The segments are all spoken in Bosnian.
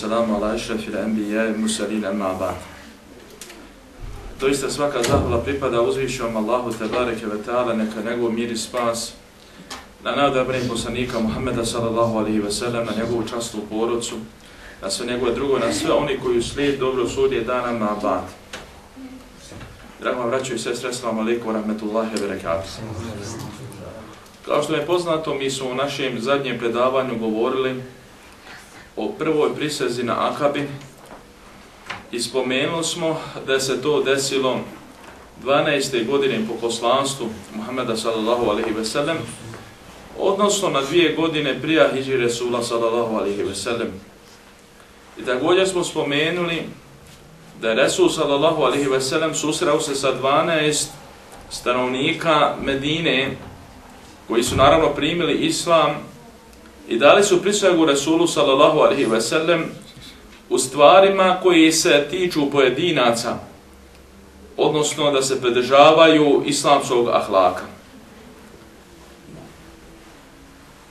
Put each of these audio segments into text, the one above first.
wassalamu ala ishrafil anbiya i musalil amma ba'd. Doista svaka zahvala pripada uzvišom Allahu tebareke ve ta'ala neka nego mir i spas na najodabrenim poslanika Muhammeda sallallahu alihi wasallam na njegovu častu porodcu na sve njegove drugo na sve oni koji slijed dobro sudje dana ma ba'd. Drago vraćaju sve sredstva maliku rahmetullahi ve berekatuh. Kao što je poznato, mi smo u našem zadnjem predavanju govorili o prvoj prisezi na Akabi i spomenuli smo da se to desilo 12. godine po poslanstvu Muhammeda sallallahu alaihi ve sellem, odnosno na dvije godine prija Hidži Resula sallallahu alaihi ve sellem. I također smo spomenuli da je Resul sallallahu alaihi ve sellem susreo se sa 12 stanovnika Medine koji su naravno primili islam i dali su prisvegu Rasulu sallallahu alaihi ve sellem u stvarima koji se tiču pojedinaca, odnosno da se predržavaju islamskog ahlaka.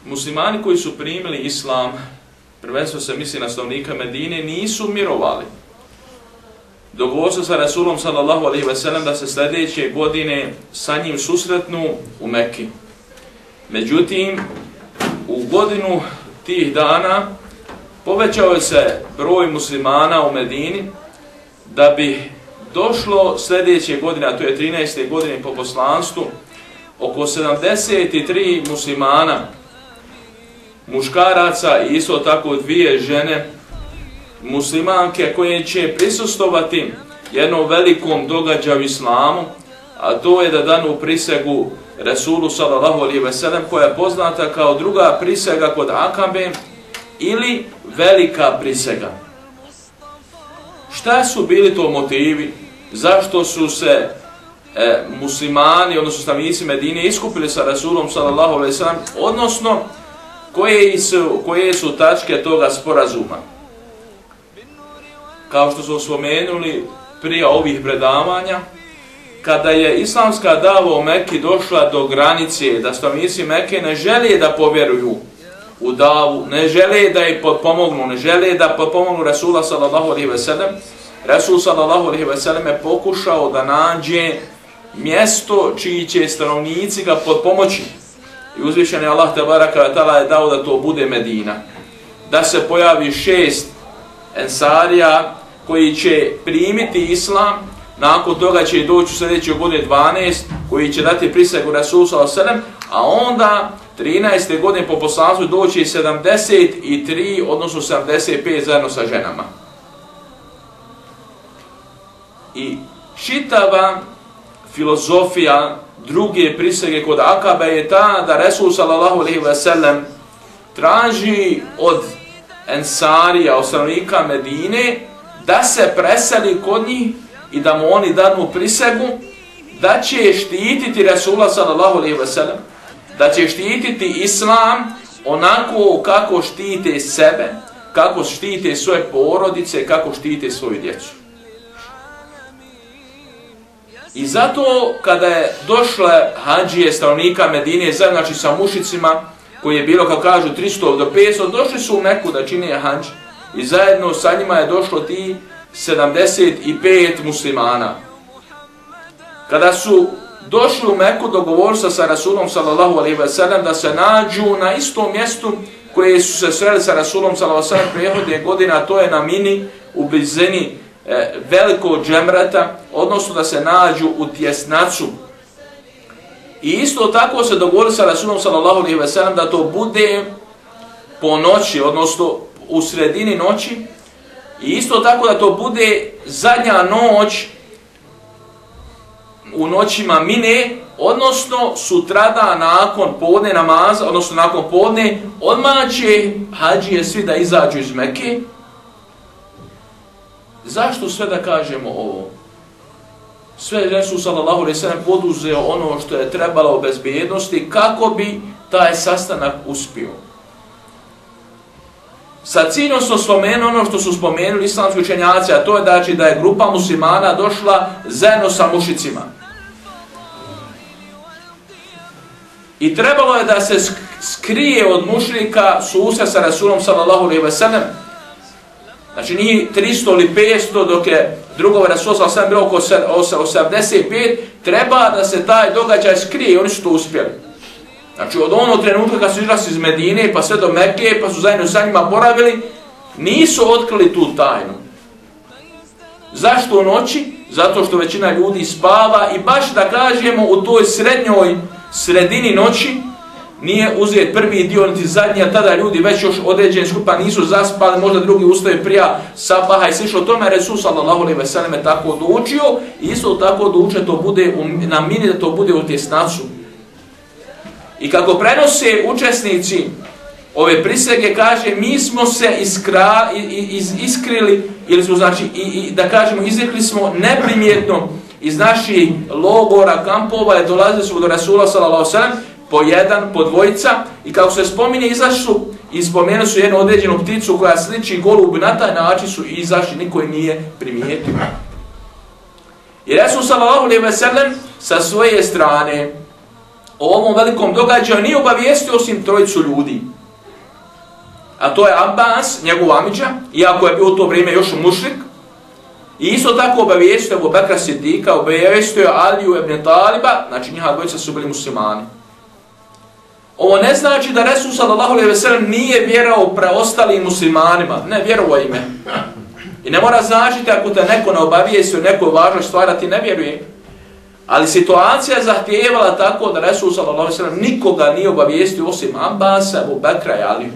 Muslimani koji su primili islam, prvenstvo se misli na stavnika Medine, nisu mirovali. Dogovor se sa Rasulom sallallahu alaihi ve sellem da se sljedeće godine sa njim susretnu u Mekki. Međutim, u godinu tih dana povećao je se broj muslimana u Medini da bi došlo sljedeće godine, a to je 13. godine po poslanstvu, oko 73 muslimana, muškaraca i isto tako dvije žene, muslimanke koje će prisustovati jednom velikom događaju islamu, a to je da danu prisegu Resulu sallallahu alaihi ve sellem koja je poznata kao druga prisega kod Akabe ili velika prisega. Šta su bili to motivi? Zašto su se e, muslimani, odnosno stanovnici Medine iskupili sa Rasulom sallallahu alaihi ve sellem, odnosno koje su, koje su tačke toga sporazuma? Kao što smo spomenuli prije ovih predavanja, kada je islamska dava u Mekki došla do granice da stanovnici Mekke ne žele da povjeruju u davu, ne žele da je pomognu, ne žele da pomognu Rasula sallallahu alaihi ve sellem, Rasul sallallahu alaihi ve sellem je pokušao da nađe mjesto čiji će stanovnici ga podpomoći. I uzvišen je Allah tabaraka tala je dao da to bude Medina. Da se pojavi šest ensarija koji će primiti islam nakon toga će doći u sljedećoj godine 12 koji će dati prisegu Rasul s.a.v. a onda 13. godine po poslanstvu doći 73, odnosno 75 zajedno sa ženama. I čitava filozofija druge prisege kod Akabe je ta da Resul sellem traži od Ensarija, osnovnika Medine, da se preseli kod njih i da mu oni danu prisegu da će štititi Rasula sallallahu alaihi wa sallam, da će štititi Islam onako kako štite sebe, kako štite svoje porodice, kako štite svoju djecu. I zato kada je došle hađije stanovnika Medine, znači sa mušicima, koji je bilo, kao kažu, 300 do 500, došli su u Meku da čine hađ i zajedno sa njima je došlo ti 75 muslimana. Kada su došli u Meku dogovor sa, Rasulom sallallahu alaihi wa sallam da se nađu na istom mjestu koje su se sreli sa Rasulom sallallahu alaihi wa sallam prehodne godina, to je na mini u blizini e, velikog džemrata, odnosno da se nađu u tjesnacu. I isto tako se dogovori sa Rasulom sallallahu alaihi wa sallam da to bude po noći, odnosno u sredini noći, I isto tako da to bude zadnja noć u noćima mine, odnosno sutrada nakon podne namaza, odnosno nakon podne, odmah će hađije svi da izađu iz Mekke. Zašto sve da kažemo ovo? Sve Resul sallallahu alaihi sallam poduzeo ono što je trebalo u bezbjednosti kako bi taj sastanak uspio. Sa ciljom su spomenuli ono što su spomenuli islamski učenjaci, a to je znači da je grupa muslimana došla zajedno sa mušicima. I trebalo je da se skrije od mušrika susa sa Rasulom sallallahu alaihi wa sallam. Znači nije 300 ili 500 dok je drugog Rasul sallallahu alaihi bilo oko 85, treba da se taj događaj skrije i oni su to uspjeli. Znači od onog trenutka kad su izrasi iz Medine pa sve do Mekke pa su zajedno sa njima boravili, nisu otkrili tu tajnu. Zašto u noći? Zato što većina ljudi spava i baš da kažemo u toj srednjoj sredini noći nije uzet prvi dio niti zadnji, a tada ljudi već još određeni skupa pa nisu zaspali, možda drugi ustaje prija sabaha i slišao tome, Resul sallallahu alaihi veselem je tako odlučio i isto tako odlučio to bude u, na mini da to bude u tjesnacu. I kako prenose učesnici ove prisege, kaže mi smo se iskra, iz, iskrili ili smo znači i, i, da kažemo izrekli smo neprimjetno iz naših logora, kampova, je dolazili smo do Rasula s.a.v. po jedan, po dvojica i kako se spominje, izašli i spomenu su jednu određenu pticu koja sliči golub na taj način su izašli, niko je nije primijetio. I Rasul s.a.v. sa svoje strane o ovom velikom događaju nije obavijestio osim trojicu ljudi. A to je Abbas, njegov amidža, iako je bio u to vrijeme još mušrik, I isto tako obavijestio Abu Bakra Sidika, obavijestio Aliju ibn Taliba, znači njihova dvojica su bili muslimani. Ovo ne znači da Resul sallallahu alejhi ve sellem nije vjerovao preostalim muslimanima, ne vjerovao ime. I ne mora značiti ako te neko ne obavijesti o nekoj važnoj stvari, ti ne vjeruje. Ali situacija je zahtijevala tako da Resul sallallahu alejhi ve sellem nikoga nije obavijestio osim Abbasa, Abu Bakra i Aliju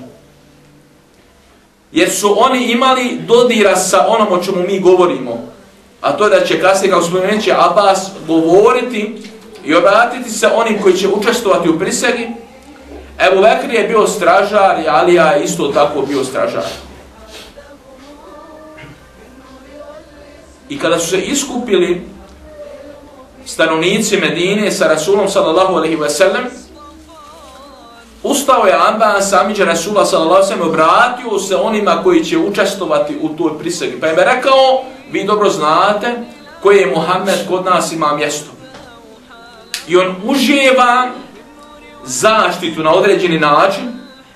jer su oni imali dodira sa onom o čemu mi govorimo. A to je da će kasnije, kao spomenući, Abbas govoriti i obratiti se onim koji će učestovati u prisegi. Ebu Bekri je bio stražar i Alija je isto tako bio stražar. I kada su se iskupili stanovnici Medine sa Rasulom sallallahu alaihi wa sallam, Ustao je Abbas Samiđa Rasula sallallahu Alaihi sallam obratio se onima koji će učestovati u toj prisegi. Pa je me rekao, vi dobro znate koji je Muhammed kod nas ima mjesto. I on uživa zaštitu na određeni način,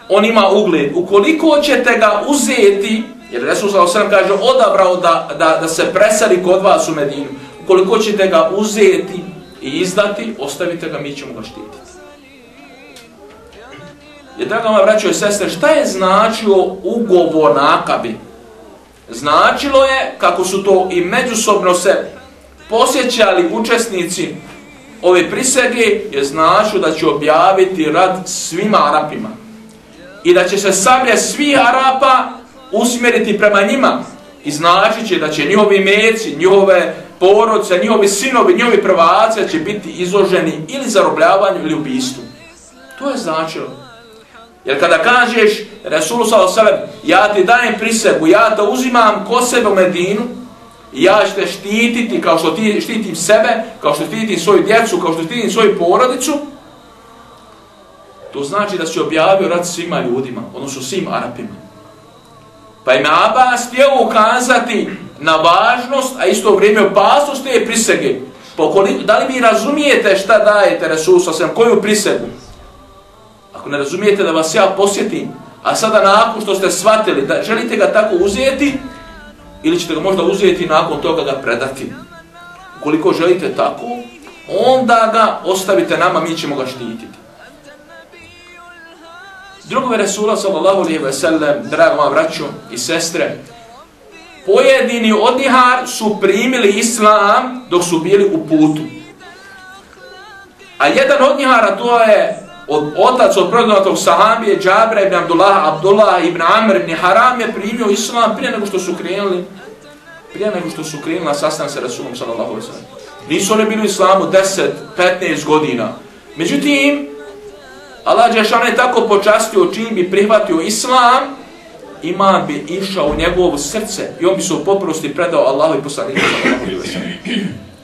on ima ugled. Ukoliko ćete ga uzeti, jer Resul sallallahu sallam kaže odabrao da, da, da se presali kod vas u Medinu, koliko ćete ga uzeti i izdati, ostavite ga, mi ćemo ga štititi. Je draga moja braćo i sestre, šta je značio ugovor na akabi? Značilo je, kako su to i međusobno se posjećali učesnici ove prisege, je značio da će objaviti rad svima Arapima. I da će se sablje svi Arapa usmjeriti prema njima. I znači će da će njihovi meci, njihove porodca, njihovi sinovi, njihovi prvaci će biti izloženi ili zarobljavanju ili ubistvu. To je značilo. Jer kada kažeš Resulu s.a.v. ja ti dajem prisegu, ja te uzimam ko sebe u Medinu, ja ću te štititi kao što ti štitim sebe, kao što štitim svoju djecu, kao što štitim svoju porodicu, to znači da si objavio rad svima ljudima, odnosno svim Arapima. Pa im Abbas htio ukazati na važnost, a isto vrijeme opasnost te prisege. Pokoliko, da li vi razumijete šta dajete Resulu s.a.v. koju prisegu? Ako ne razumijete da vas ja posjetim, a sada nakon što ste shvatili da želite ga tako uzeti, ili ćete ga možda uzeti nakon toga ga predati. Ukoliko želite tako, onda ga ostavite nama, mi ćemo ga štititi. Drugove Resula sallallahu alaihi ve sellem, drago vam braćo i sestre, pojedini odnihar su primili islam dok su bili u putu. A jedan odnihara to je od otac od prognatog sahabije Džabra ibn Abdullah, Abdullah ibn Amr ibn Haram je primio islam prije nego što su krenuli prije nego što su krenuli na sastan sa Rasulom sallallahu alaihi sallam. Nisu oni bili u islamu 10, 15 godina. Međutim, Allah Đešan je tako počastio čim bi prihvatio islam, imam bi išao u njegovo srce i on bi se u poprosti predao Allahu i poslaniku sallallahu.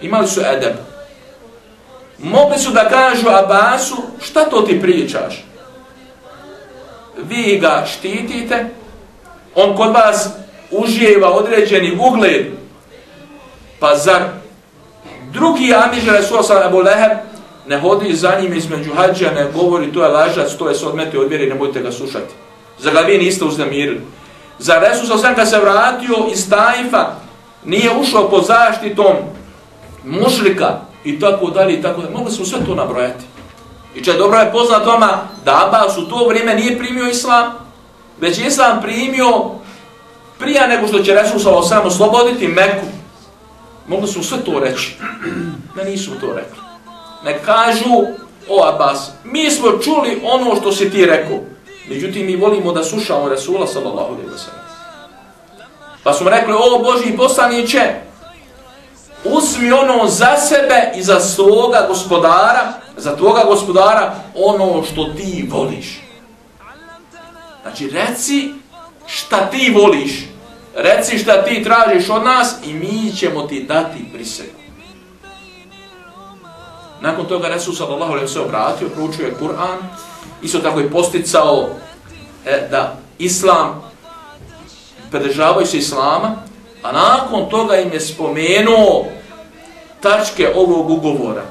Imali su edeb. Mogli su da kažu Abasu, šta to ti pričaš? Vi ga štitite, on kod vas uživa određeni ugled, pa zar drugi amiž Resul sa Ebu Leheb ne hodi za njim između hađa, ne govori to je lažac, to je se odmeti od vjeri, ne budete ga slušati. Zar ga vi niste uznamirili? Za Resus Osam kad se vratio iz Tajfa, nije ušao pod zaštitom mušlika i tako dalje i tako dalje. Mogli smo sve to nabrojati. I če dobro je poznat vama da Abbas u to vrijeme nije primio islam, već je islam primio prija nego što će Resus Osam osloboditi Meku. Mogli smo sve to reći. Ne nisu to rekli. Ne kažu, o Abbas, mi smo čuli ono što si ti rekao. Međutim, mi volimo da slušamo Rasula sallallahu alaihi wa sallam. Pa smo rekli, o Boži poslaniće, usmi ono za sebe i za svoga gospodara, za tvoga gospodara, ono što ti voliš. Znači, reci šta ti voliš. Reci šta ti tražiš od nas i mi ćemo ti dati prisegu. Nakon toga Resul sallallahu alaihi se obratio, proučio je Kur'an, isto tako je posticao e, da Islam, predržavaju se Islama, a nakon toga im je spomenuo tačke ovog ugovora.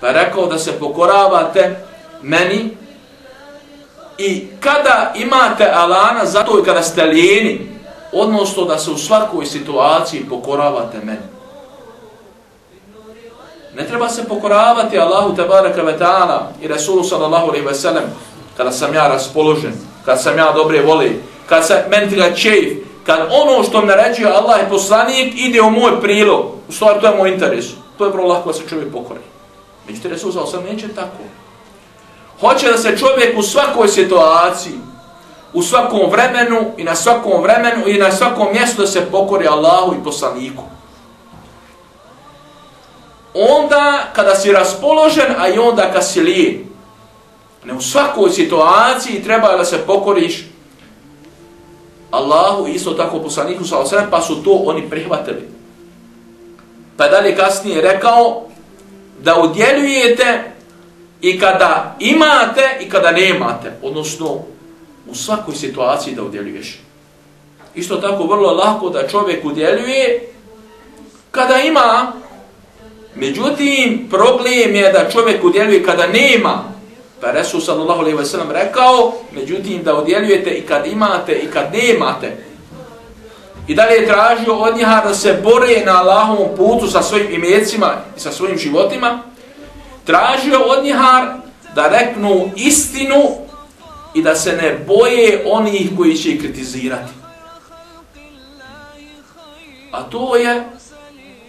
Pa rekao da se pokoravate meni i kada imate alana, zato i kada ste lijeni, odnosno da se u svakoj situaciji pokoravate meni. Ne treba se pokoravati Allahu tabaraka ve ta'ala i Rasulu sallallahu alaihi ve sellem kada sam ja raspoložen, kad sam ja dobre voli, kad sam meni čeif, kad ono što mi naređuje Allah i poslanik ide u moj prilog, u stvari to je moj interes, to je vrlo lako da se čovjek pokori. Međutim, Rasul sallallahu alaihi neće tako. Hoće da se čovjek u svakoj situaciji, u svakom vremenu i na svakom vremenu i na svakom mjestu da se pokori Allahu i poslaniku onda kada si raspoložen, a i onda kad si lijen. Ne u svakoj situaciji treba da se pokoriš Allahu isto tako poslaniku sa osrem, pa su to oni prihvatili. Pa dalje kasnije rekao da udjeljujete i kada imate i kada nemate, odnosno u svakoj situaciji da udjeljuješ. Isto tako vrlo lako da čovjek udjeljuje kada ima Međutim, problem je da čovjek udjeljuje kada nema. Pa Resul sallallahu alaihi wa sallam rekao, međutim da udjeljujete i kad imate i kad nemate. I dalje je tražio od njiha da se bore na Allahovom putu sa svojim imecima i sa svojim životima. Tražio od njiha da reknu istinu i da se ne boje onih koji će kritizirati. A to je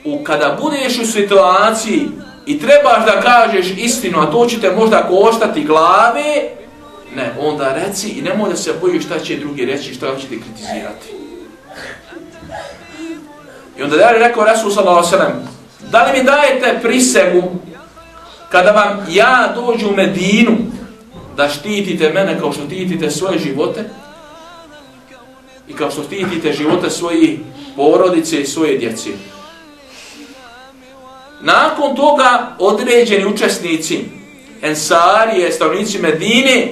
u, kada budeš u situaciji i trebaš da kažeš istinu, a to će te možda koštati glave, ne, onda reci i nemoj da se bojiš šta će drugi reći, šta će ti kritizirati. I onda je rekao Resul sallallahu sallam, da li mi dajete prisegu kada vam ja dođu u Medinu da štitite mene kao što štitite svoje živote i kao što štitite živote svojih porodice i svoje djece. Nakon toga određeni učesnici Ensarije, stavnici Medine,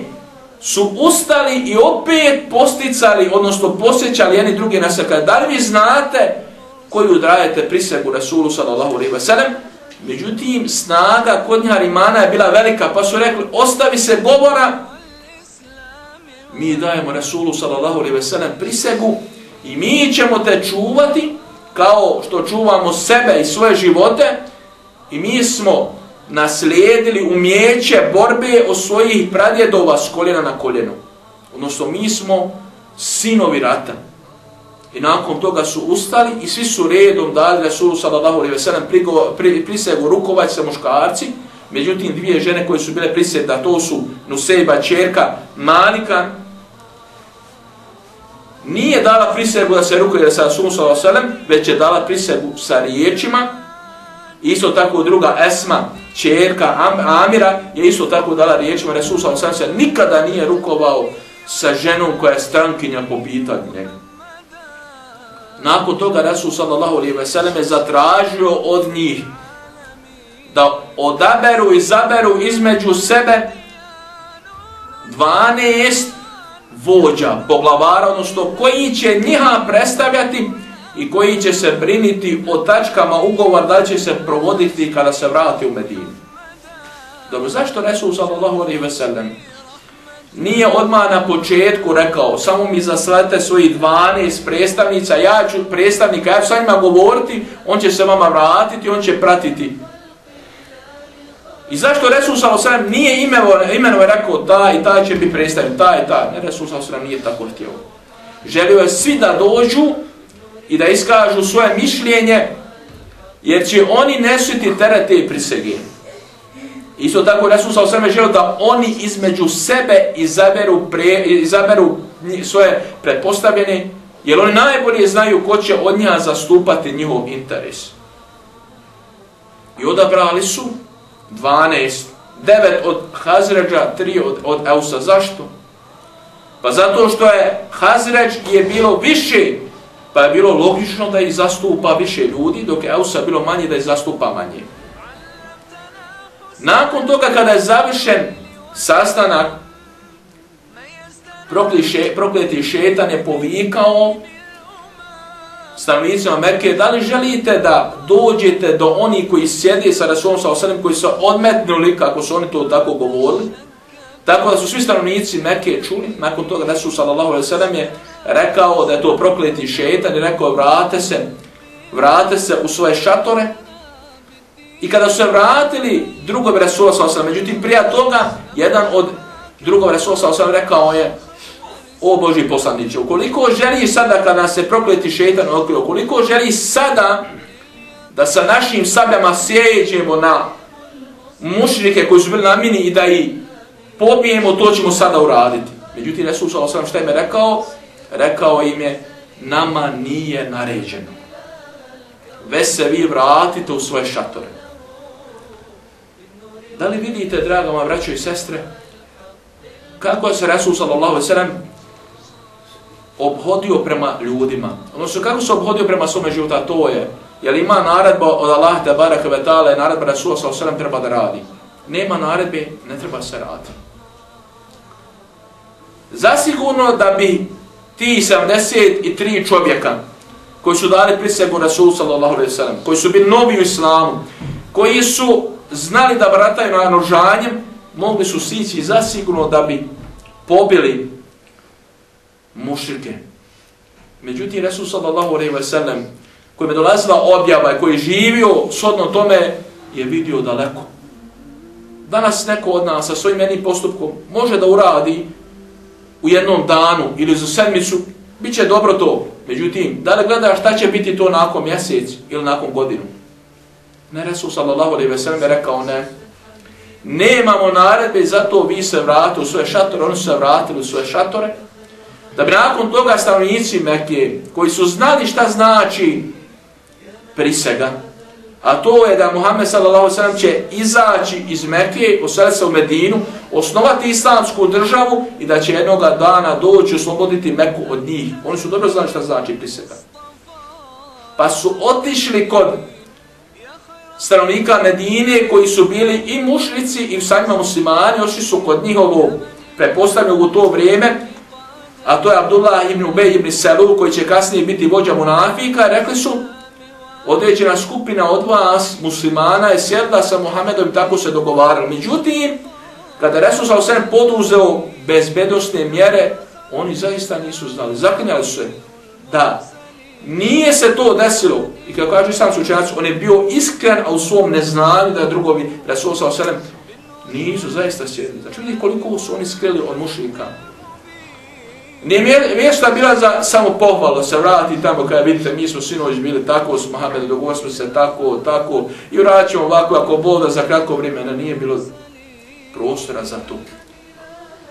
su ustali i opet posticali, odnosno posjećali jedni drugi na srka. Da li vi znate koju dajete prisegu Rasulu sallallahu alaihi wa sallam? Međutim, snaga kod njiha rimana je bila velika, pa su rekli, ostavi se govora, mi dajemo Rasulu sallallahu alaihi wa sallam prisegu i mi ćemo te čuvati kao što čuvamo sebe i svoje živote, I mi smo naslijedili umjeće borbe od svojih pradjedova s koljena na koljeno. Odnosno, mi smo sinovi rata. I nakon toga su ustali i svi su redom dali Resulu sallallahu alaihi ve sellem pri, prisegu rukovać sa muškarci. Međutim, dvije žene koje su bile prisegda, to su Nusejba, čerka, Malika, nije dala prisegu da se rukuje sa Rasulu sallallahu alaihi ve sellem, već je dala prisegu sa riječima, Isto tako druga Esma, čerka Am Amira, je isto tako dala riječima Resusa, sam se nikada nije rukovao sa ženom koja je strankinja po pitanju njega. Nakon toga Resul sallallahu alaihi ve sellem je zatražio od njih da odaberu i zaberu između sebe 12 vođa, poglavara, odnosno koji će njiha predstavljati i koji će se briniti o tačkama ugovor da će se provoditi kada se vrati u Medinu. Dobro, zašto Resul sallallahu alaihi ve sellem nije odmah na početku rekao, samo mi zaslete svoji 12 predstavnica, ja ću predstavnika, ja ću sa njima govoriti, on će se vama vratiti, on će pratiti. I zašto Resul sallallahu alaihi ve sellem nije imenovo, imenovo rekao, ta i ta će biti predstavnik, ta i ta. Ne, Resul sallallahu alaihi ve sellem nije tako htio. Želio je svi da dođu i da iskažu svoje mišljenje, jer će oni nesiti teret te prisege. Isto tako Resul sa osreme želio da oni između sebe izaberu, pre, izaberu svoje pretpostavljene, jer oni najbolje znaju ko će od njega zastupati njihov interes. I odabrali su 12, 9 od Hazređa, 3 od, od Eusa. Zašto? Pa zato što je Hazređ je bilo više, pa je bilo logično da ih zastupa više ljudi, dok je Eusa bilo manje da ih zastupa manje. Nakon toga kada je završen sastanak, prokleti šetan je povikao stanovnicima Merke, da li želite da dođete do oni koji sjedi sa Rasulom sa osanem, koji su odmetnuli, kako su oni to tako govorili, tako da su svi stanovnici Mekke čuli, nakon toga Rasul sallallahu alaihi sallam je rekao da je to prokleti šetan i rekao vrate se, vrate se u svoje šatore, I kada su se vratili drugom Resula s.a.v. Međutim, prija toga, jedan od drugog Resula s.a.v. rekao je O Boži poslaniće, ukoliko želi sada kada se prokleti šetan otkrio, ukoliko želi sada da sa našim sabljama sjeđemo na mušnike koji su bili namini i da ih pobijemo, to ćemo sada uraditi. Međutim, Resul s.a.v. šta je me rekao? Rekao im je, nama nije naređeno. Ve se vi vratite u svoje šatore. Da li vidite, draga moja braćo i sestre, kako je se Resul sallallahu alaihi sallam obhodio prema ljudima? Odnosno, kako se obhodio prema svome života, to je, Jer ima naredba od Allah te baraka vetale, naredba Resul sallallahu alaihi sallam treba da radi? Nema naredbe, ne treba se raditi. Zasigurno da bi ti 73 čovjeka koji su dali prisegu Rasul sallallahu alaihi sallam, koji su bili novi u islamu, koji su znali da brataju na nožanjem, mogli su sići zasigurno da bi pobili mušrike. Međutim, Resul sallallahu alaihi wa sallam, koji je dolazila objava i koji je živio shodno tome, je vidio daleko. Danas neko od nas sa svojim jednim postupkom može da uradi u jednom danu ili za sedmicu, bit će dobro to. Međutim, da li gledaš šta će biti to nakon mjesec ili nakon godinu? Ne, Resul sallallahu alaihi ve sellem je rekao ne. Nemamo naredbe, zato vi se vratili u svoje šatore, oni su se vratili u svoje šatore. Da bi nakon toga stanovnici Mekije, koji su znali šta znači prisega, a to je da Muhammed sallallahu alaihi će izaći iz Mekke, poseliti se u Medinu, osnovati islamsku državu i da će jednog dana doći osloboditi Meku od njih. Oni su dobro znali šta znači prisega. Pa su otišli kod stanovnika Medine koji su bili i mušnici i sa njima muslimani, ošli su kod njihovo prepostavljeno u to vrijeme, a to je Abdullah ibn Ubej ibn Selu koji će kasnije biti vođa munafika, rekli su određena skupina od vas muslimana je sjedla sa Muhammedom i tako se dogovarali. Međutim, kada Resul sa osvijem poduzeo bezbedostne mjere, oni zaista nisu znali. Zaklinjali su se da Nije se to desilo. I kako kaže sam sučenac, on je bio iskren, a u svom neznanju da drugovi Resul sa oselem, nisu zaista sjedli. Znači vidi koliko su oni skrili od mušlika. Nije mjesta bila za samo pohvalo se vrati tamo kada vidite mi smo sinoć bili tako s Mohamedom, dogovor smo se tako, tako i vraćamo ovako ako bol da za kratko vremena nije bilo prostora za to.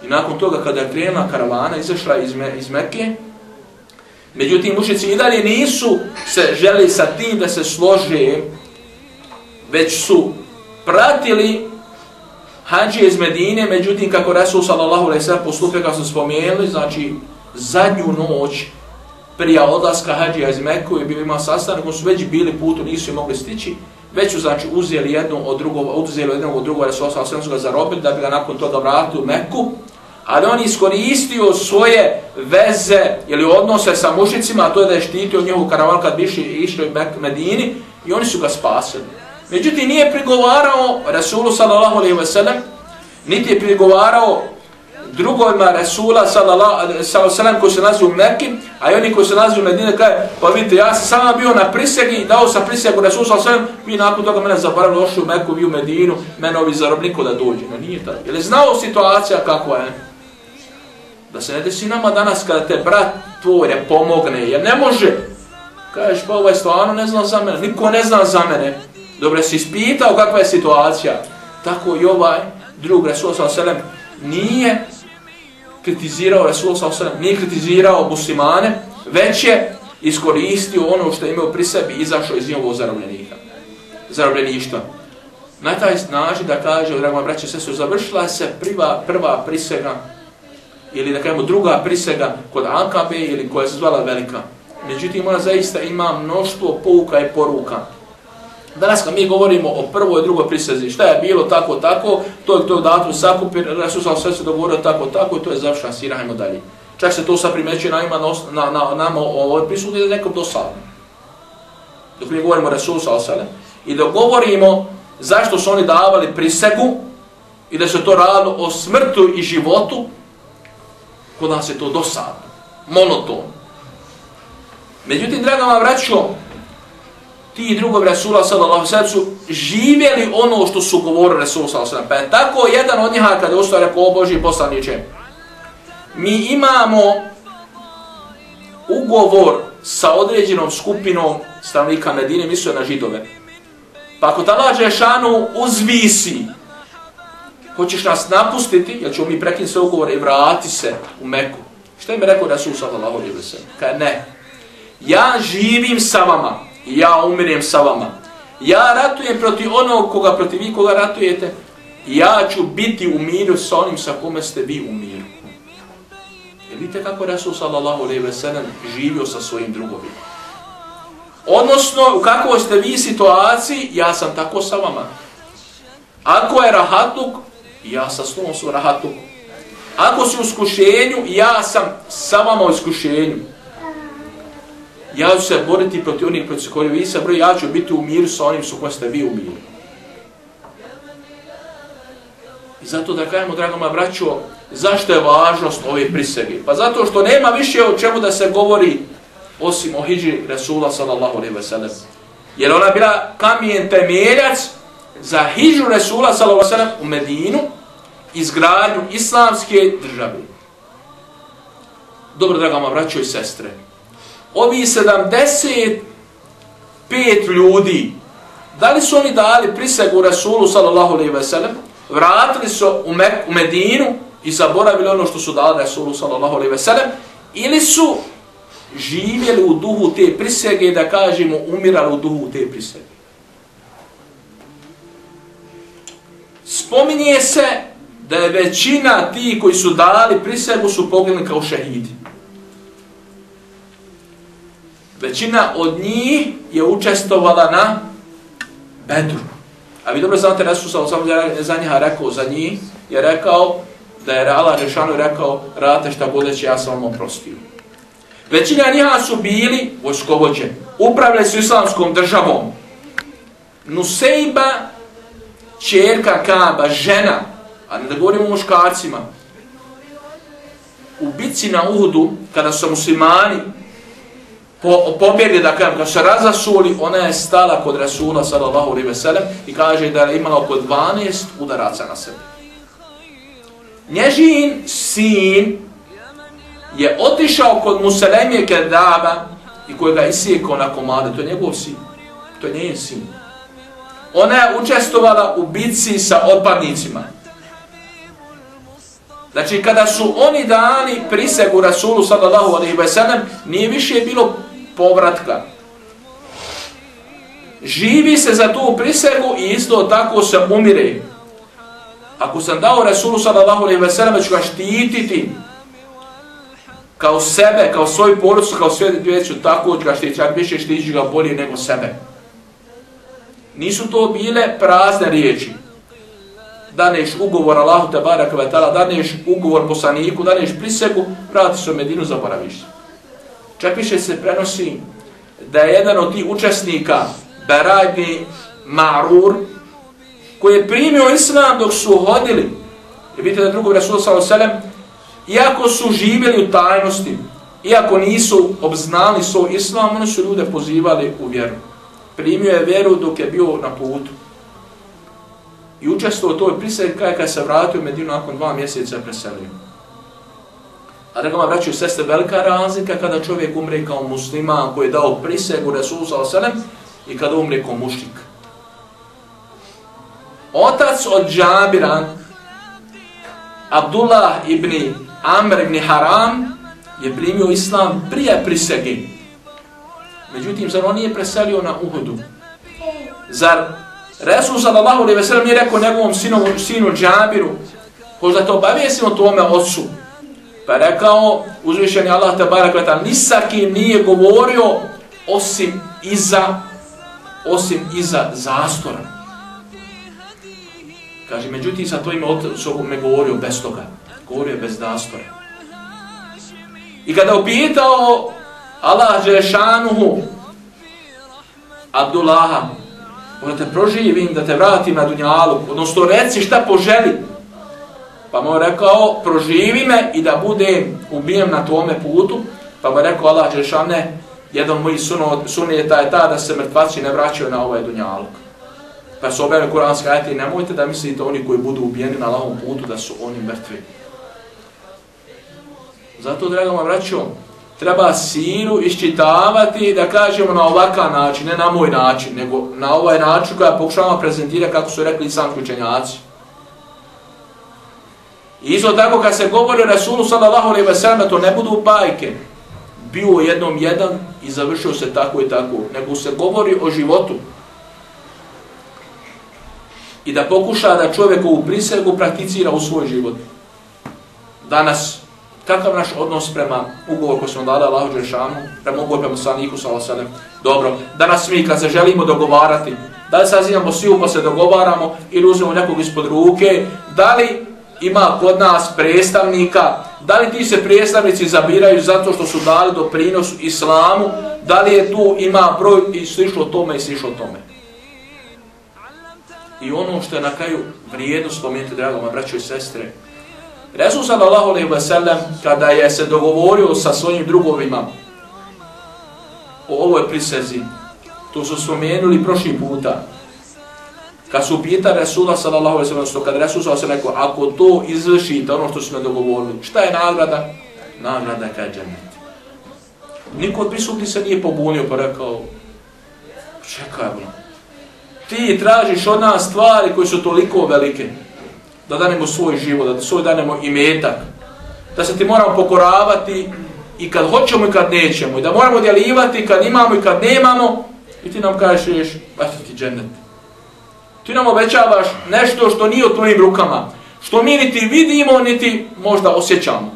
I nakon toga kada je krenula karavana, izašla iz, Me iz Mekke, Međutim, mušici i dalje nisu se želi sa tim da se slože, već su pratili hađi iz Medine, međutim, kako Rasul sallallahu alaihi sallam postupio, kao smo spomenuli, znači, zadnju noć prije odlaska hađija iz Meku i bili imao sastanak, su već bili putu, nisu mogli stići, već su znači uzeli jednu od drugog, oduzeli jednog od drugog, Rasul sallallahu alaihi su ga zarobili, da bi ga nakon toga vratili u Meku, ali on iskoristio svoje veze ili odnose sa mušicima, a to je da je štitio njihovu karavan kad bi išli, išli u Medini i oni su ga spasili. Međutim, nije prigovarao Rasulu sallallahu alaihi wasallam, niti je prigovarao drugovima Rasula sallallahu alaihi wasallam koji se nazivu Mekim, a i oni koji se nazivu Medine, kaže, pa vidite, ja sam sama bio na prisegi, dao sam prisegu Rasulu sallallahu alaihi wasallam, vi nakon toga mene zaboravili, ošli u Meku, vi u Medinu, mene ovi zarobniko da dođe. No nije tako. Je znao situacija kakva je? Da se ne desi nama danas kada te brat tvoj ne pomogne, jer ne može. Kažeš, pa ovaj stvarno ne zna za mene, niko ne zna za mene. Dobro, si ispitao kakva je situacija. Tako i ovaj drug Resul s.a.v. nije kritizirao Resul s.a.v. nije kritizirao muslimane, već je iskoristio ono što je imao pri sebi i izašao iz njegovog zarobljenika. Zarobljeništva. Na taj način da kaže, drago braće, sve su završila se prva, prva prisega ili da kažemo druga prisega kod Ankabe ili koja se zvala Velika. Međutim, ona zaista ima mnoštvo pouka i poruka. Danas kad mi govorimo o prvoj i drugoj prisezi, šta je bilo tako, tako, to je to datum sakupi, Resul sa sve se dogovorio tako, tako i to je završena sira, hajmo dalje. Čak se to sad primećuje na, ima, na, na, nama o ovoj prisudi da nekom dosadno. Dok mi govorimo Resul sa sve i dok govorimo zašto su oni davali prisegu i da se to radilo o smrtu i životu, kod nas je to dosadno, monoton. Međutim, draga vam vraćo, ti i drugog Resula sallallahu sallam su živjeli ono što su govorili Resula sallallahu sallam. Pa je tako jedan od njiha kada je ustao rekao, o Boži poslaniće, mi imamo ugovor sa određenom skupinom stanovnika Medine, mislio na židove. Pa ako tala Žešanu uzvisi, hoćeš nas napustiti, jer ćemo mi prekinuti sve ugovore i vrati se u Meku. Što im je rekao Rasul sallallahu sallam? Kaj ne, ja živim sa vama, ja umirem sa vama. Ja ratujem protiv onog koga protiv vi koga ratujete, ja ću biti u miru sa onim sa kome ste vi u miru. Jer vidite kako Rasul sallallahu alaihi ve sellem živio sa svojim drugovima. Odnosno, u kakvoj ste vi situaciji, ja sam tako sa vama. Ako je rahatluk, ja sa slovom su rahatluk. Ako si u skušenju, ja sam sa vama u iskušenju ja ću se boriti proti onih proti koji vi se broji, ja ću biti u miru sa onim su koji ste vi u miru. I zato da kajemo, dragoma braćo, zašto je važnost ove prisege? Pa zato što nema više o čemu da se govori osim o hijđi Rasula sallallahu alaihi wa sallam. Jer ona bila kamijen temeljac za hijđu Rasula sallallahu alaihi wa sallam u Medinu, izgradnju islamske države. Dobro, dragoma braćo i sestre, ovi 75 ljudi, da li su oni dali prisegu Rasulu sallallahu alaihi ve sellem, vratili su u, Mek, u Medinu i zaboravili ono što su dali Rasulu sallallahu alaihi ve sellem, ili su živjeli u duhu te prisege, da kažemo umirali u duhu te prisege. Spominje se da je većina ti koji su dali prisegu su poginuli kao šehidi većina od njih je učestovala na Bedru. A vi dobro znate, Resus sa osam za njih rekao za njih, je rekao da je Allah Žešanu rekao, rate šta bude će, ja sam vam oprostio. Većina njiha su bili vojskovođe, upravljali su islamskom državom. Nusejba, čerka Kaba, žena, a ne da govorimo o muškarcima, u bici na Uhudu, kada su muslimani po, pobjegli da kažem, kad se razasuli, ona je stala kod Rasula sallallahu alaihi veselem i kaže da je imala oko 12 udaraca na sebi. Nježin sin je otišao kod Muselemije Kedaba i koji ga isijekao na komade, to je njegov sin, to je njen sin. Ona je učestovala u bitci sa otpadnicima. Znači, kada su oni dali prisegu Rasulu sallallahu alaihi ve sallam, nije više bilo povratka. Živi se za tu prisegu i isto tako se umire. Ako sam dao Resulu sallallahu alaihi ve sallam, ću ga štititi kao sebe, kao svoju porucu, kao sve dvjeću, tako ću ga štititi, čak više štitići ga bolje nego sebe. Nisu to bile prazne riječi daneš ugovor Allahu te barak ve taala, daneš ugovor poslaniku, daneš prisegu, vrati se u Medinu za se. Čak više se prenosi da je jedan od tih učesnika Barajbi Ma'rur, koji je primio islam dok su hodili, i vidite da drugog Rasul s.a.v. iako su živjeli u tajnosti, iako nisu obznali svoj islam, oni su ljude pozivali u vjeru. Primio je vjeru dok je bio na putu. I učestvovao toj prisedi kada je se vratio u Medinu nakon dva mjeseca preselio. A rekao ga vam vraćaju sestre, velika razlika kada čovjek umre kao musliman koji je dao prisegu Rasul s.a.v. i kada umre kao mušnik. Otac od Džabira, Abdullah ibn Amr ibn Haram, je primio islam prije prisege. Međutim, zar on nije preselio na Uhudu? Zar Resul sallallahu alaihi ve sellem nije rekao njegovom sinu, sinu Džabiru, hoće da to obavijesimo tome ocu? Pa je rekao, uzvišeni Allah te barak veta, nisakim nije govorio osim iza, osim iza zastora. Kaže, međutim, sa tvojim ime me govorio bez toga. Govorio bez zastora. I kada upitao Allah Želešanuhu, Abdullaha, da te proživim, da te vratim na dunjalu, odnosno reci šta poželi. Pa mu je rekao, proživi me i da budem ubijem na tome putu. Pa mu je rekao, Allah Žešane, jedan moj sun je ta da se mrtvaci ne vraćaju na ovaj dunjalog. Pa su objavili kuranske ajete i nemojte da mislite oni koji budu ubijeni na lavom putu da su oni mrtvi. Zato, drago moj vraćom, treba siru iščitavati da kažemo na ovakav način, ne na moj način, nego na ovaj način koja pokušavamo prezentirati kako su rekli sam učenjaci. I isto tako kad se govori o Rasulu sallallahu alaihi wa sallam, to ne budu bajke, bio jednom jedan i završio se tako i tako, nego se govori o životu. I da pokuša da čovjek ovu prisegu prakticira u svoj život. Danas, Kakav naš odnos prema ugovor koji smo dali Allahu Đeršanu, prema ugovor prema Saniku Salasane? Dobro, danas mi kad se želimo dogovarati, da li sazivamo svi pa se dogovaramo ili uzmemo nekog ispod ruke, da li ima kod nas predstavnika, da li ti se predstavnici zabiraju zato što su dali doprinos islamu, da li je tu ima broj i slišlo tome i slišlo tome. I ono što je na kraju vrijedno spomenuti, drago moje braćo i sestre, Resul sallallahu alejhi ve sellem kada je se dogovorio sa svojim drugovima o ovoj prisezi, to su spomenuli prošli puta. Kad su pita Resula sallallahu alejhi ve sallam, kad Resul sallallahu alaihi ve ako to izvršite ono što smo dogovorili, šta je nagrada? Nagrada kaj džennet. Niko od prisutnih se nije pobunio pa rekao, čekaj, bro. ti tražiš od nas stvari koje su toliko velike, da danemo svoj život, da svoj danemo imetak, da se ti moramo pokoravati i kad hoćemo i kad nećemo, i da moramo djelivati kad imamo i kad nemamo, i ti nam kažeš, pa ti džennet. Ti nam obećavaš nešto što nije u tvojim rukama, što mi niti vidimo, niti možda osjećamo.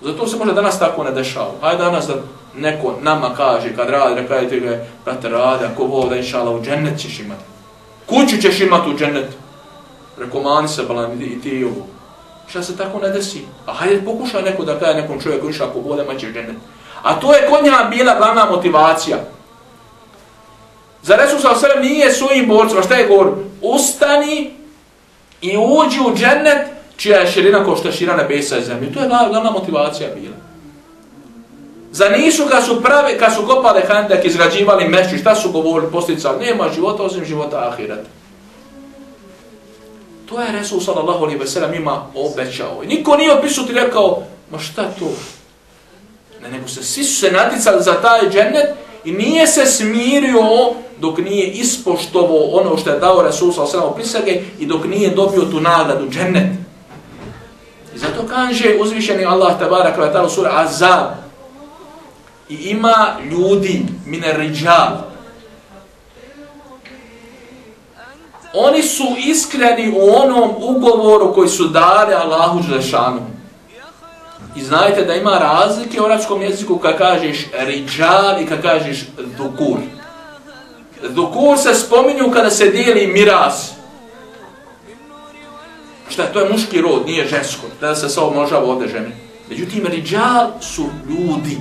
Zato se možda danas tako ne dešava. Hajde danas da neko nama kaže, kad radi, da kažete ga, brate, radi, ako voda, inšala, u džennet ćeš imati. Kuću ćeš imati u džennetu. Rekao, mani se, balan, i ti ovo. Šta se tako ne desi? A hajde pokušaj neko da kaje nekom čovjeku, inša ako voda, maće džennet. A to je kod njega bila glavna motivacija. Za Resul sa osrem nije svojim borcima, šta je govor? Ustani i uđi u džennet, čija je širina ko što je širina nebesa i zemlje. To je glavna motivacija bila. Za nisu kad su prave, kad su kopale hendek, izgrađivali mešću, šta su govorili, posticali, nema života osim života ahireta. To je Resul sallallahu alaihi ve sellem ima obećao. I niko nije opisuti rekao, ma šta to? Ne, nego se, svi su se naticali za taj džennet i nije se smirio dok nije ispoštovo ono što je dao Resul sa alaihi prisage i dok nije dobio tu nagradu džennet. I zato kaže uzvišeni Allah tabarak wa ta'ala sura Azab i ima ljudi, mine riđal, oni su iskreni u onom ugovoru koji su dali Allahu Đelešanu I znajte da ima razlike u arabskom jeziku kad kažeš riđal i kad kažeš dukur. Dukur se spominju kada se dijeli miras. Šta je, to je muški rod, nije žensko. Da se sa omožava ovdje žene. Međutim, riđal su ljudi.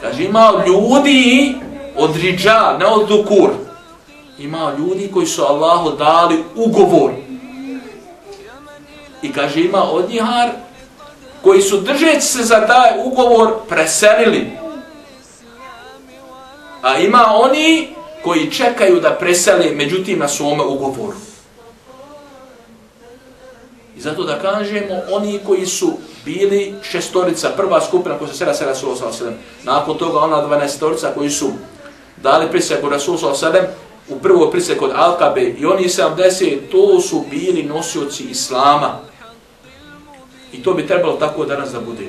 Kaže, ima ljudi od riđal, ne od dukur. ima ljudi koji su Allahu dali ugovor. I kaže ima od njihar koji su držeći se za taj ugovor preselili. A ima oni koji čekaju da presele, međutim na svome ugovoru. I zato da kažemo, oni koji su bili šestorica, prva skupina koja se sela sela su osala sedem, nakon toga ona dvanestorica koji su dali prisegu Rasul sallam u prvoj prisegu kod Alkabe i oni 70, to su bili nosioci Islama. I to bi trebalo tako danas da bude.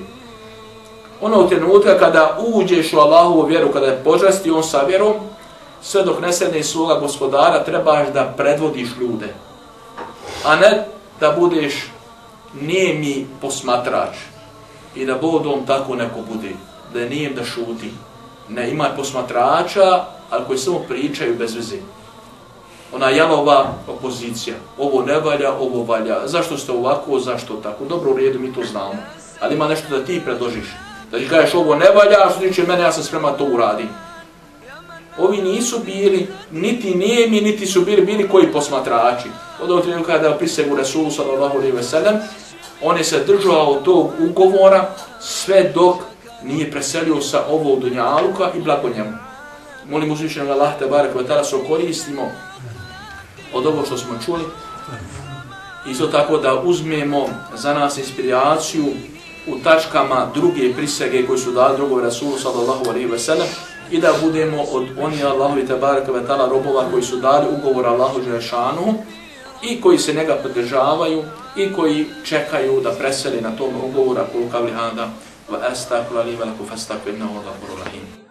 Ono u trenutka kada uđeš u Allahovu vjeru, kada je požasti on sa vjerom, sve dok ne sedne svoga gospodara, trebaš da predvodiš ljude. A ne da budeš nijemi posmatrač i da Bodom tako neko bude, da je nijem da šuti. Ne, ima posmatrača, ali koji samo pričaju bez veze. Ona jalova opozicija. Ovo ne valja, ovo valja. Zašto ste ovako, zašto tako? Dobro, u redu, mi to znamo. Ali ima nešto da ti predložiš. Da ti kažeš ovo ne valja, a što tiče mene, ja sam spreman to uradim ovi nisu bili niti nijemi, niti su bili bili koji posmatrači. Od ovog trenutka kada je prisegu Resulu sallallahu alaihi ve sellem, on je se držao tog ugovora sve dok nije preselio sa ovog dunjaluka i blago njemu. Molim uzvišenog Allah te barek tada se koristimo od ovo što smo čuli. Isto tako da uzmemo za nas inspiraciju u tačkama druge prisege koje su dali drugog Rasulu sallallahu alaihi ve sellem i da budemo od oni Allahovi tabaraka ve ta'ala robova koji su dali ugovor Allahu Žešanu i koji se njega podržavaju i koji čekaju da preseli na tom ugovora kulu kavli handa wa estakla li velaku fastakve inna Allah rahim.